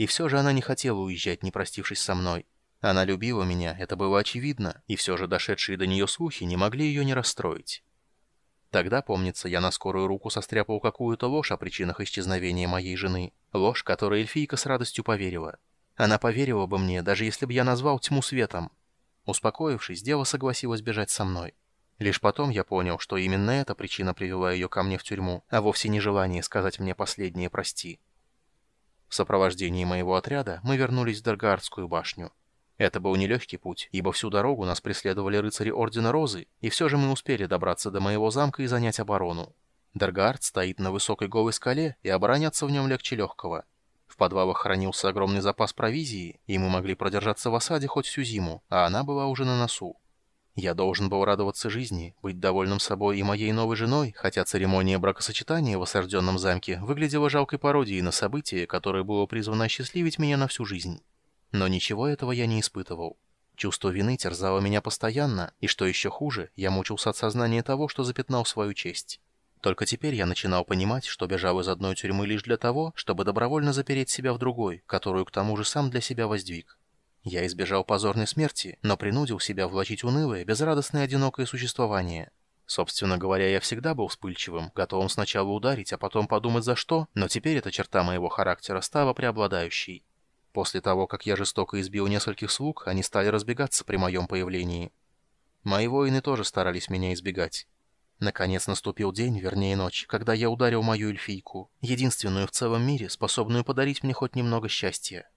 И все же она не хотела уезжать, не простившись со мной. Она любила меня, это было очевидно, и все же дошедшие до нее слухи не могли ее не расстроить. Тогда, помнится, я на скорую руку состряпал какую-то ложь о причинах исчезновения моей жены. Ложь, которой эльфийка с радостью поверила. Она поверила бы мне, даже если бы я назвал тьму светом. Успокоившись, дева согласилась бежать со мной. Лишь потом я понял, что именно эта причина привела ее ко мне в тюрьму, а вовсе не желание сказать мне последнее «прости». В сопровождении моего отряда мы вернулись в Даргаардскую башню. Это был нелегкий путь, ибо всю дорогу нас преследовали рыцари Ордена Розы, и все же мы успели добраться до моего замка и занять оборону. Даргаард стоит на высокой голой скале, и обороняться в нем легче легкого. В подвалах хранился огромный запас провизии, и мы могли продержаться в осаде хоть всю зиму, а она была уже на носу. Я должен был радоваться жизни, быть довольным собой и моей новой женой, хотя церемония бракосочетания в осажденном замке выглядела жалкой пародией на событие, которое было призвано осчастливить меня на всю жизнь. Но ничего этого я не испытывал. Чувство вины терзало меня постоянно, и что еще хуже, я мучился от сознания того, что запятнал свою честь. Только теперь я начинал понимать, что бежал из одной тюрьмы лишь для того, чтобы добровольно запереть себя в другой, которую к тому же сам для себя воздвиг. Я избежал позорной смерти, но принудил себя влачить унылое, безрадостное одинокое существование. Собственно говоря, я всегда был вспыльчивым, готовым сначала ударить, а потом подумать за что, но теперь эта черта моего характера стала преобладающей. После того, как я жестоко избил нескольких слуг, они стали разбегаться при моем появлении. Мои воины тоже старались меня избегать. Наконец наступил день, вернее ночь, когда я ударил мою эльфийку, единственную в целом мире, способную подарить мне хоть немного счастья.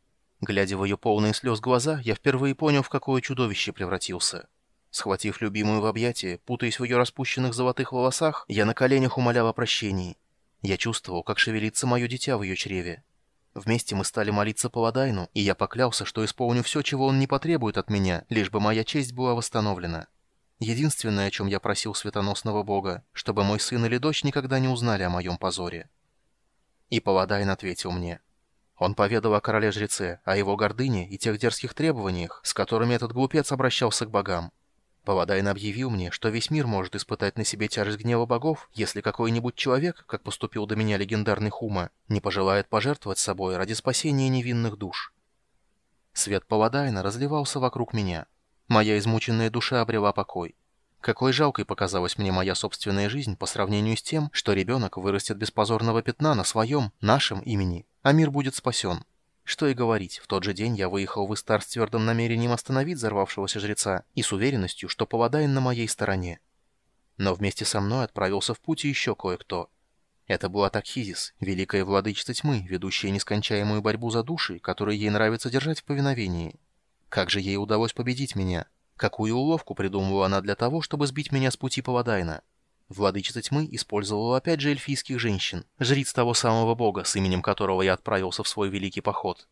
Глядя в ее полные слез глаза, я впервые понял, в какое чудовище превратился. Схватив любимую в объятия, путаясь в ее распущенных золотых волосах, я на коленях умолял о прощении. Я чувствовал, как шевелится мое дитя в ее чреве. Вместе мы стали молиться Паладайну, и я поклялся, что исполню все, чего он не потребует от меня, лишь бы моя честь была восстановлена. Единственное, о чем я просил светоносного бога, чтобы мой сын или дочь никогда не узнали о моем позоре. И Паладайн ответил мне. Он поведал о короле-жреце, о его гордыне и тех дерзких требованиях, с которыми этот глупец обращался к богам. Паладайн объявил мне, что весь мир может испытать на себе тяжесть гнева богов, если какой-нибудь человек, как поступил до меня легендарный Хума, не пожелает пожертвовать собой ради спасения невинных душ. Свет Паладайна разливался вокруг меня. Моя измученная душа обрела покой. Какой жалкой показалась мне моя собственная жизнь по сравнению с тем, что ребенок вырастет без позорного пятна на своем, нашем имени, а мир будет спасен. Что и говорить, в тот же день я выехал в Истар с твердым намерением остановить взорвавшегося жреца и с уверенностью, что Паладайн на моей стороне. Но вместе со мной отправился в путь еще кое-кто. Это была Такхизис, великая владычица тьмы, ведущая нескончаемую борьбу за души, которые ей нравится держать в повиновении. Как же ей удалось победить меня? Какую уловку придумывала она для того, чтобы сбить меня с пути Паладайна? Владычица тьмы использовала опять же эльфийских женщин, жриц того самого бога, с именем которого я отправился в свой великий поход.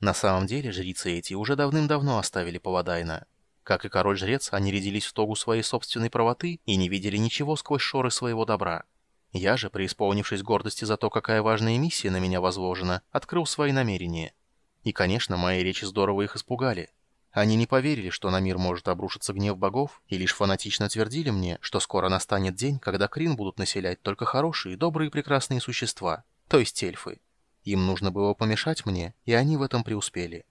На самом деле жрицы эти уже давным-давно оставили Паладайна. Как и король-жрец, они рядились в тогу своей собственной правоты и не видели ничего сквозь шоры своего добра. Я же, преисполнившись гордости за то, какая важная миссия на меня возложена, открыл свои намерения. И, конечно, мои речи здорово их испугали. Они не поверили, что на мир может обрушиться гнев богов, и лишь фанатично твердили мне, что скоро настанет день, когда Крин будут населять только хорошие, добрые и прекрасные существа, то есть эльфы. Им нужно было помешать мне, и они в этом преуспели.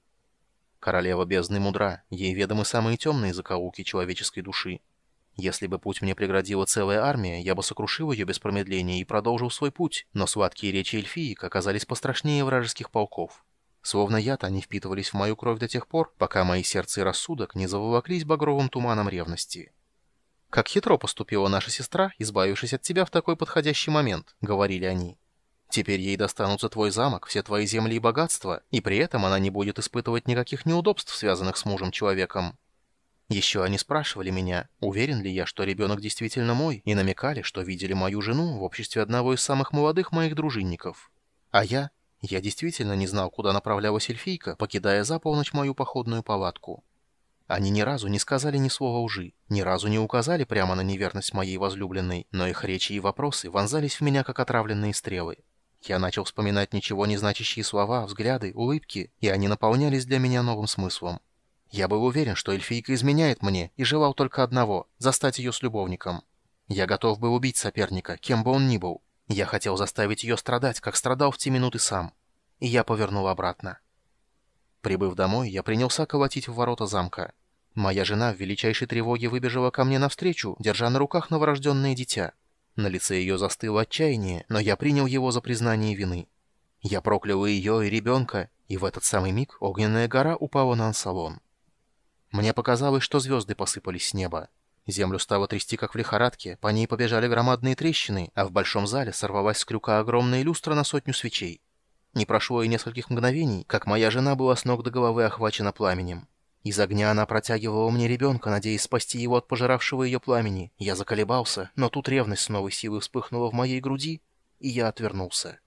Королева бездны мудра, ей ведомы самые темные закоулки человеческой души. Если бы путь мне преградила целая армия, я бы сокрушил ее без промедления и продолжил свой путь, но сладкие речи эльфиек оказались пострашнее вражеских полков. Словно яд они впитывались в мою кровь до тех пор, пока мои сердце и рассудок не заволоклись багровым туманом ревности. «Как хитро поступила наша сестра, избавившись от тебя в такой подходящий момент», — говорили они. «Теперь ей достанутся твой замок, все твои земли и богатства, и при этом она не будет испытывать никаких неудобств, связанных с мужем-человеком». Еще они спрашивали меня, уверен ли я, что ребенок действительно мой, и намекали, что видели мою жену в обществе одного из самых молодых моих дружинников. А я я действительно не знал, куда направлялась эльфийка, покидая за полночь мою походную палатку. Они ни разу не сказали ни слова лжи, ни разу не указали прямо на неверность моей возлюбленной, но их речи и вопросы вонзались в меня, как отравленные стрелы. Я начал вспоминать ничего не значащие слова, взгляды, улыбки, и они наполнялись для меня новым смыслом. Я был уверен, что эльфийка изменяет мне, и желал только одного — застать ее с любовником. Я готов был убить соперника, кем бы он ни был, я хотел заставить ее страдать, как страдал в те минуты сам. И я повернул обратно. Прибыв домой, я принялся колотить в ворота замка. Моя жена в величайшей тревоге выбежала ко мне навстречу, держа на руках новорожденное дитя. На лице ее застыло отчаяние, но я принял его за признание вины. Я проклял ее, и ребенка, и в этот самый миг огненная гора упала на ансалон. Мне показалось, что звезды посыпались с неба. Землю стало трясти, как в лихорадке, по ней побежали громадные трещины, а в большом зале сорвалась с крюка огромная люстра на сотню свечей. Не прошло и нескольких мгновений, как моя жена была с ног до головы охвачена пламенем. Из огня она протягивала мне ребенка, надеясь спасти его от пожиравшего ее пламени. Я заколебался, но тут ревность с новой силой вспыхнула в моей груди, и я отвернулся.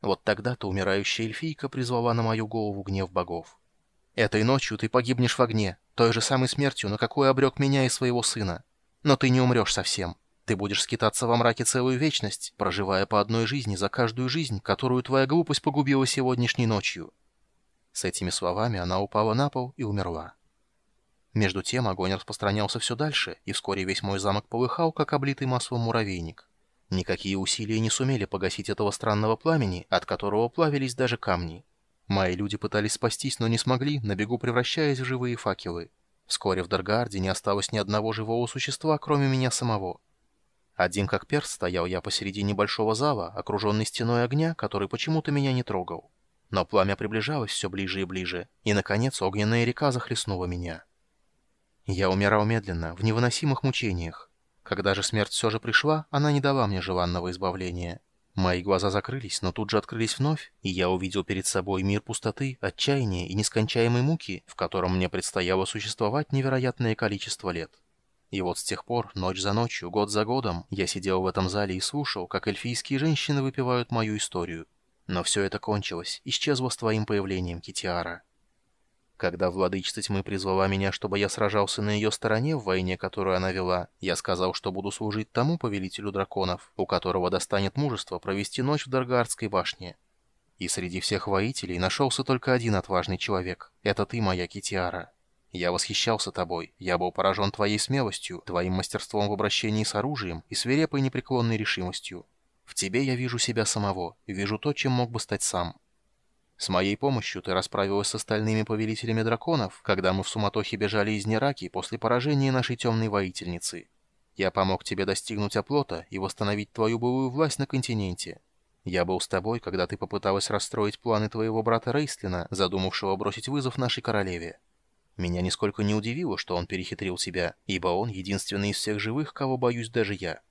Вот тогда-то умирающая эльфийка призвала на мою голову гнев богов. «Этой ночью ты погибнешь в огне, той же самой смертью, на какую обрек меня и своего сына. Но ты не умрешь совсем. Ты будешь скитаться во мраке целую вечность, проживая по одной жизни за каждую жизнь, которую твоя глупость погубила сегодняшней ночью». С этими словами она упала на пол и умерла. Между тем огонь распространялся все дальше, и вскоре весь мой замок полыхал, как облитый маслом муравейник. Никакие усилия не сумели погасить этого странного пламени, от которого плавились даже камни. Мои люди пытались спастись, но не смогли, на бегу превращаясь в живые факелы. Вскоре в Даргарде не осталось ни одного живого существа, кроме меня самого. Один как перст стоял я посередине небольшого зала, окруженный стеной огня, который почему-то меня не трогал. Но пламя приближалось все ближе и ближе, и, наконец, огненная река захлестнула меня. Я умирал медленно, в невыносимых мучениях. Когда же смерть все же пришла, она не дала мне желанного избавления. Мои глаза закрылись, но тут же открылись вновь, и я увидел перед собой мир пустоты, отчаяния и нескончаемой муки, в котором мне предстояло существовать невероятное количество лет. И вот с тех пор, ночь за ночью, год за годом, я сидел в этом зале и слушал, как эльфийские женщины выпивают мою историю. Но все это кончилось, исчезло с твоим появлением, Китиара. Когда владычица тьмы призвала меня, чтобы я сражался на ее стороне в войне, которую она вела, я сказал, что буду служить тому повелителю драконов, у которого достанет мужество провести ночь в Даргардской башне. И среди всех воителей нашелся только один отважный человек. Это ты, моя Китиара. Я восхищался тобой, я был поражен твоей смелостью, твоим мастерством в обращении с оружием и свирепой непреклонной решимостью. В тебе я вижу себя самого, вижу то, чем мог бы стать сам. С моей помощью ты расправилась с остальными повелителями драконов, когда мы в суматохе бежали из Нераки после поражения нашей темной воительницы. Я помог тебе достигнуть оплота и восстановить твою былую власть на континенте. Я был с тобой, когда ты попыталась расстроить планы твоего брата Рейстлина, задумавшего бросить вызов нашей королеве. Меня нисколько не удивило, что он перехитрил тебя, ибо он единственный из всех живых, кого боюсь даже я.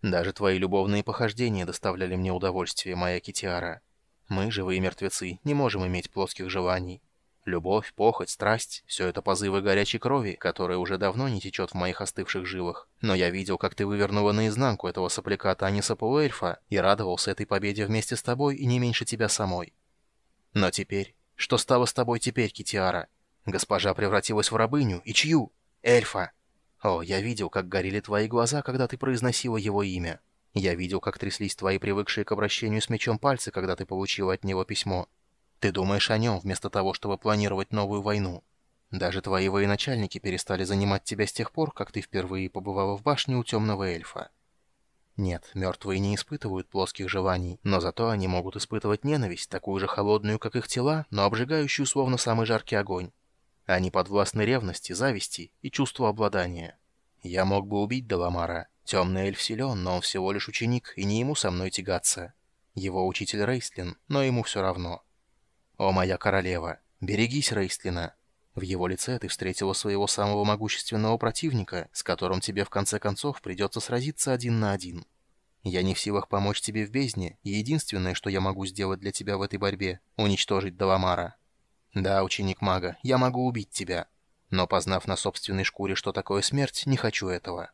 Даже твои любовные похождения доставляли мне удовольствие, моя Китиара. Мы, живые мертвецы, не можем иметь плоских желаний. Любовь, похоть, страсть — все это позывы горячей крови, которая уже давно не течет в моих остывших жилах. Но я видел, как ты вывернула наизнанку этого сопляка Таниса Пауэльфа и радовался этой победе вместе с тобой и не меньше тебя самой. Но теперь... Что стало с тобой теперь, Китиара? Госпожа превратилась в рабыню, и чью? Эльфа. О, я видел, как горели твои глаза, когда ты произносила его имя. Я видел, как тряслись твои привыкшие к обращению с мечом пальцы, когда ты получила от него письмо. Ты думаешь о нем, вместо того, чтобы планировать новую войну. Даже твои военачальники перестали занимать тебя с тех пор, как ты впервые побывала в башне у темного эльфа. Нет, мертвые не испытывают плоских желаний, но зато они могут испытывать ненависть, такую же холодную, как их тела, но обжигающую словно самый жаркий огонь. Они подвластны ревности, зависти и чувству обладания. Я мог бы убить Даламара. Темный эльф силен, но он всего лишь ученик, и не ему со мной тягаться. Его учитель Рейстлин, но ему все равно. О, моя королева, берегись Рейстлина. В его лице ты встретила своего самого могущественного противника, с которым тебе в конце концов придется сразиться один на один. Я не в силах помочь тебе в бездне, и единственное, что я могу сделать для тебя в этой борьбе — уничтожить Даламара. «Да, ученик мага, я могу убить тебя. Но, познав на собственной шкуре, что такое смерть, не хочу этого.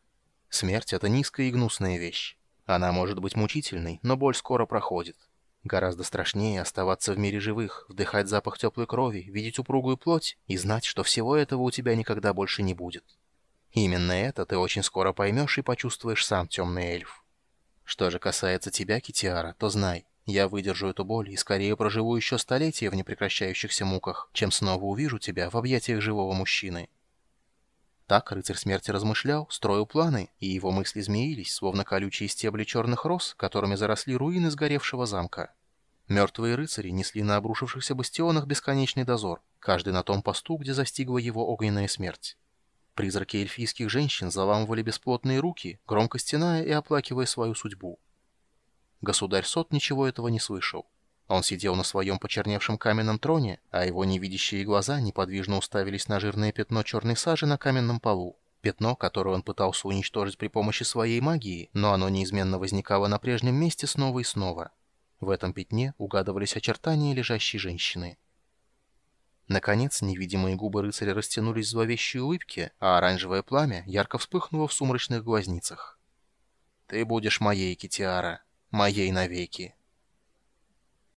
Смерть — это низкая и гнусная вещь. Она может быть мучительной, но боль скоро проходит. Гораздо страшнее оставаться в мире живых, вдыхать запах теплой крови, видеть упругую плоть и знать, что всего этого у тебя никогда больше не будет. Именно это ты очень скоро поймешь и почувствуешь сам, темный эльф. Что же касается тебя, Китиара, то знай, я выдержу эту боль и скорее проживу еще столетия в непрекращающихся муках, чем снова увижу тебя в объятиях живого мужчины». Так рыцарь смерти размышлял, строил планы, и его мысли змеились, словно колючие стебли черных роз, которыми заросли руины сгоревшего замка. Мертвые рыцари несли на обрушившихся бастионах бесконечный дозор, каждый на том посту, где застигла его огненная смерть. Призраки эльфийских женщин заламывали бесплотные руки, громко стеная и оплакивая свою судьбу. Государь Сот ничего этого не слышал. Он сидел на своем почерневшем каменном троне, а его невидящие глаза неподвижно уставились на жирное пятно черной сажи на каменном полу. Пятно, которое он пытался уничтожить при помощи своей магии, но оно неизменно возникало на прежнем месте снова и снова. В этом пятне угадывались очертания лежащей женщины. Наконец, невидимые губы рыцаря растянулись в зловещей улыбке, а оранжевое пламя ярко вспыхнуло в сумрачных глазницах. «Ты будешь моей, Китиара, моей навеки».